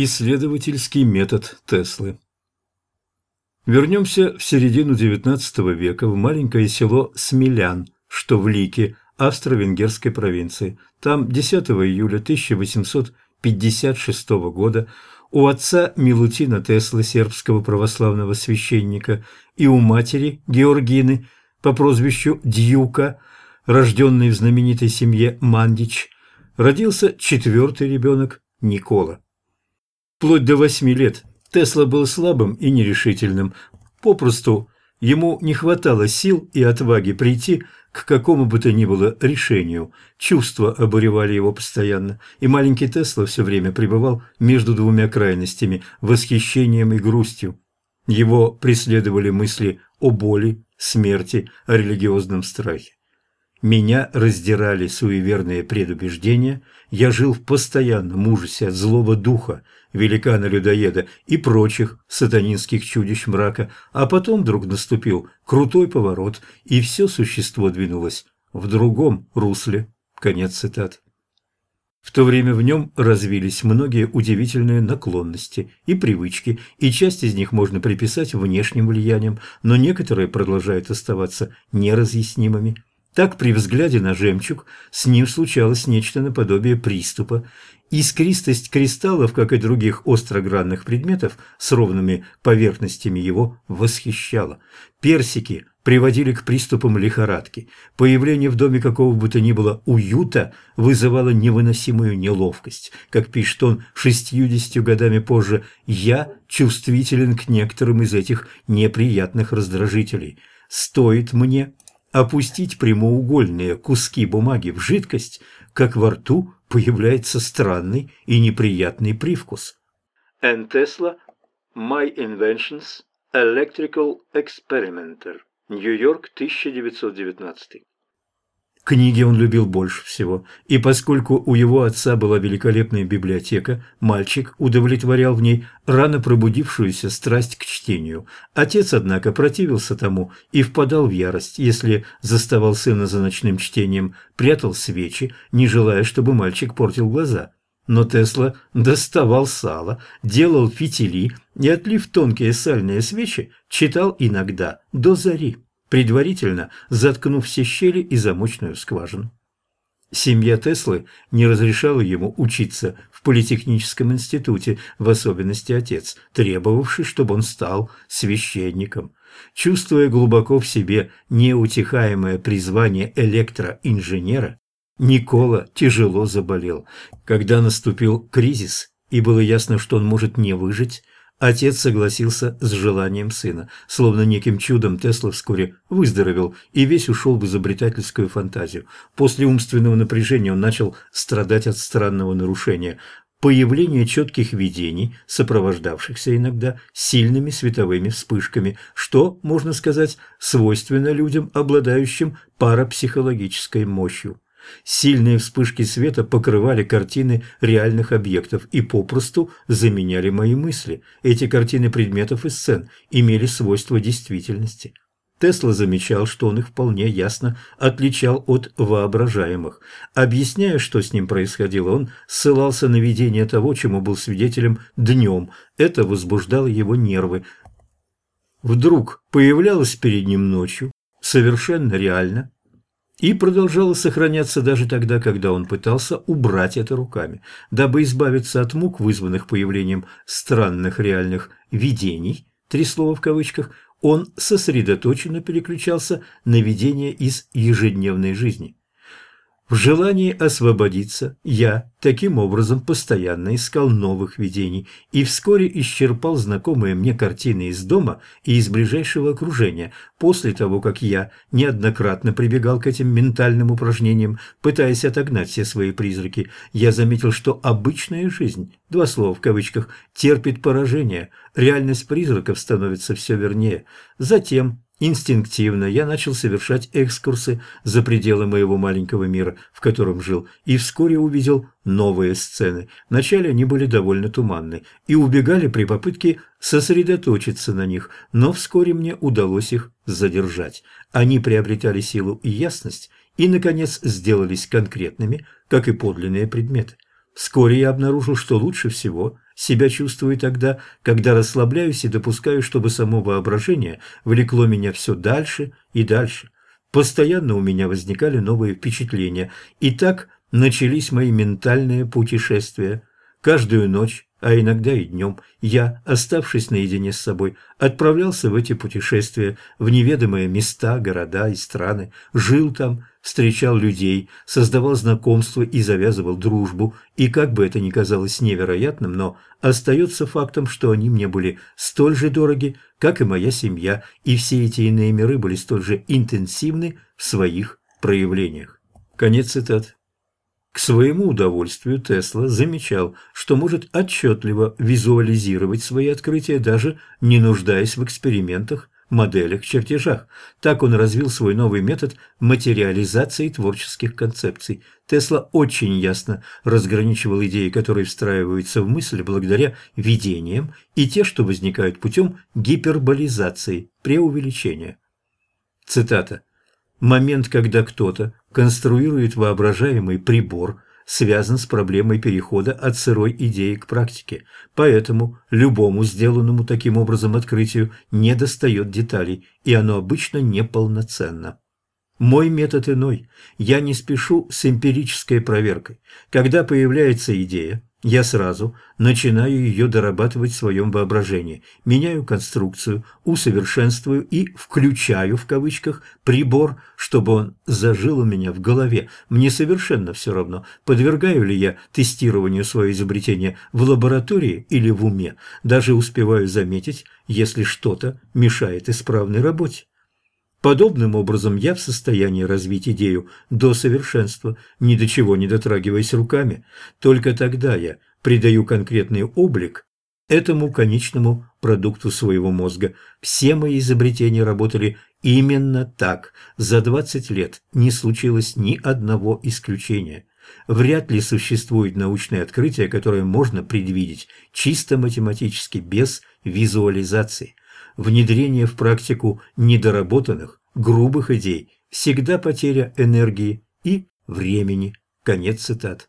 Исследовательский метод Теслы Вернемся в середину XIX века в маленькое село Смелян, что в Лике, австро-венгерской провинции. Там 10 июля 1856 года у отца Милутина Теслы, сербского православного священника, и у матери Георгины по прозвищу Дьюка, рожденной в знаменитой семье Мандич, родился четвертый ребенок Никола. Вплоть до восьми лет Тесла был слабым и нерешительным. Попросту ему не хватало сил и отваги прийти к какому бы то ни было решению. Чувства обуревали его постоянно, и маленький Тесла все время пребывал между двумя крайностями – восхищением и грустью. Его преследовали мысли о боли, смерти, о религиозном страхе. Меня раздирали суеверные предубеждения, я жил в постоянном ужасе от злого духа, великана-людоеда и прочих сатанинских чудищ мрака, а потом вдруг наступил крутой поворот, и все существо двинулось в другом русле. Конец цитат. В то время в нем развились многие удивительные наклонности и привычки, и часть из них можно приписать внешним влияниям, но некоторые продолжают оставаться неразъяснимыми. Так при взгляде на жемчуг с ним случалось нечто наподобие приступа. Искристость кристаллов, как и других острогранных предметов с ровными поверхностями его восхищала. Персики приводили к приступам лихорадки. Появление в доме какого бы то ни было уюта вызывало невыносимую неловкость. Как пишет он шестьюдесятью годами позже, «я чувствителен к некоторым из этих неприятных раздражителей. Стоит мне опустить прямоугольные куски бумаги в жидкость, как во рту появляется странный и неприятный привкус. Н. Тесла My Inventions Electrical Experimenter Нью-Йорк, 1919 Книги он любил больше всего, и поскольку у его отца была великолепная библиотека, мальчик удовлетворял в ней рано пробудившуюся страсть к чтению. Отец, однако, противился тому и впадал в ярость, если заставал сына за ночным чтением, прятал свечи, не желая, чтобы мальчик портил глаза. Но Тесла доставал сало, делал фитили и, отлив тонкие сальные свечи, читал иногда до зари предварительно заткнув все щели и замочную скважину. Семья Теслы не разрешала ему учиться в политехническом институте, в особенности отец, требовавший, чтобы он стал священником. Чувствуя глубоко в себе неутихаемое призвание электроинженера, Никола тяжело заболел. Когда наступил кризис, и было ясно, что он может не выжить, Отец согласился с желанием сына. Словно неким чудом Тесла вскоре выздоровел и весь ушел в изобретательскую фантазию. После умственного напряжения он начал страдать от странного нарушения. Появление четких видений, сопровождавшихся иногда сильными световыми вспышками, что, можно сказать, свойственно людям, обладающим парапсихологической мощью. Сильные вспышки света покрывали картины реальных объектов и попросту заменяли мои мысли. Эти картины предметов и сцен имели свойства действительности. Тесла замечал, что он их вполне ясно отличал от воображаемых. Объясняя, что с ним происходило, он ссылался на видение того, чему был свидетелем днем. Это возбуждало его нервы. Вдруг появлялось перед ним ночью, совершенно реально, и продолжала сохраняться даже тогда, когда он пытался убрать это руками, дабы избавиться от мук, вызванных появлением странных реальных «видений», три слова в кавычках, он сосредоточенно переключался на видения из ежедневной жизни. В желании освободиться я таким образом постоянно искал новых видений и вскоре исчерпал знакомые мне картины из дома и из ближайшего окружения. После того, как я неоднократно прибегал к этим ментальным упражнениям, пытаясь отогнать все свои призраки, я заметил, что обычная жизнь, два слова в кавычках, терпит поражение, реальность призраков становится все вернее. Затем Инстинктивно я начал совершать экскурсы за пределы моего маленького мира, в котором жил, и вскоре увидел новые сцены. Вначале они были довольно туманны и убегали при попытке сосредоточиться на них, но вскоре мне удалось их задержать. Они приобретали силу и ясность и, наконец, сделались конкретными, как и подлинные предметы. Вскоре я обнаружил, что лучше всего себя чувствую тогда, когда расслабляюсь и допускаю, чтобы само воображение влекло меня все дальше и дальше. Постоянно у меня возникали новые впечатления, и так начались мои ментальные путешествия. Каждую ночь а иногда и днем, я, оставшись наедине с собой, отправлялся в эти путешествия, в неведомые места, города и страны, жил там, встречал людей, создавал знакомства и завязывал дружбу, и как бы это ни казалось невероятным, но остается фактом, что они мне были столь же дороги, как и моя семья, и все эти иные миры были столь же интенсивны в своих проявлениях. Конец цитаты. К своему удовольствию Тесла замечал, что может отчетливо визуализировать свои открытия, даже не нуждаясь в экспериментах, моделях, чертежах. Так он развил свой новый метод материализации творческих концепций. Тесла очень ясно разграничивал идеи, которые встраиваются в мысль благодаря видениям, и те, что возникают путем гиперболизации, преувеличения. Цитата. Момент, когда кто-то конструирует воображаемый прибор, связан с проблемой перехода от сырой идеи к практике. Поэтому любому сделанному таким образом открытию недостает деталей, и оно обычно неполноценно. Мой метод иной. Я не спешу с эмпирической проверкой. Когда появляется идея, я сразу начинаю ее дорабатывать в своем воображении, меняю конструкцию, усовершенствую и «включаю» в кавычках прибор, чтобы он зажил у меня в голове. Мне совершенно все равно, подвергаю ли я тестированию свое изобретение в лаборатории или в уме, даже успеваю заметить, если что-то мешает исправной работе. Подобным образом я в состоянии развить идею до совершенства, ни до чего не дотрагиваясь руками. Только тогда я придаю конкретный облик этому конечному продукту своего мозга. Все мои изобретения работали именно так. За 20 лет не случилось ни одного исключения. Вряд ли существует научное открытие, которое можно предвидеть чисто математически, без визуализации внедрение в практику недоработанных, грубых идей, всегда потеря энергии и времени. Конец цитат.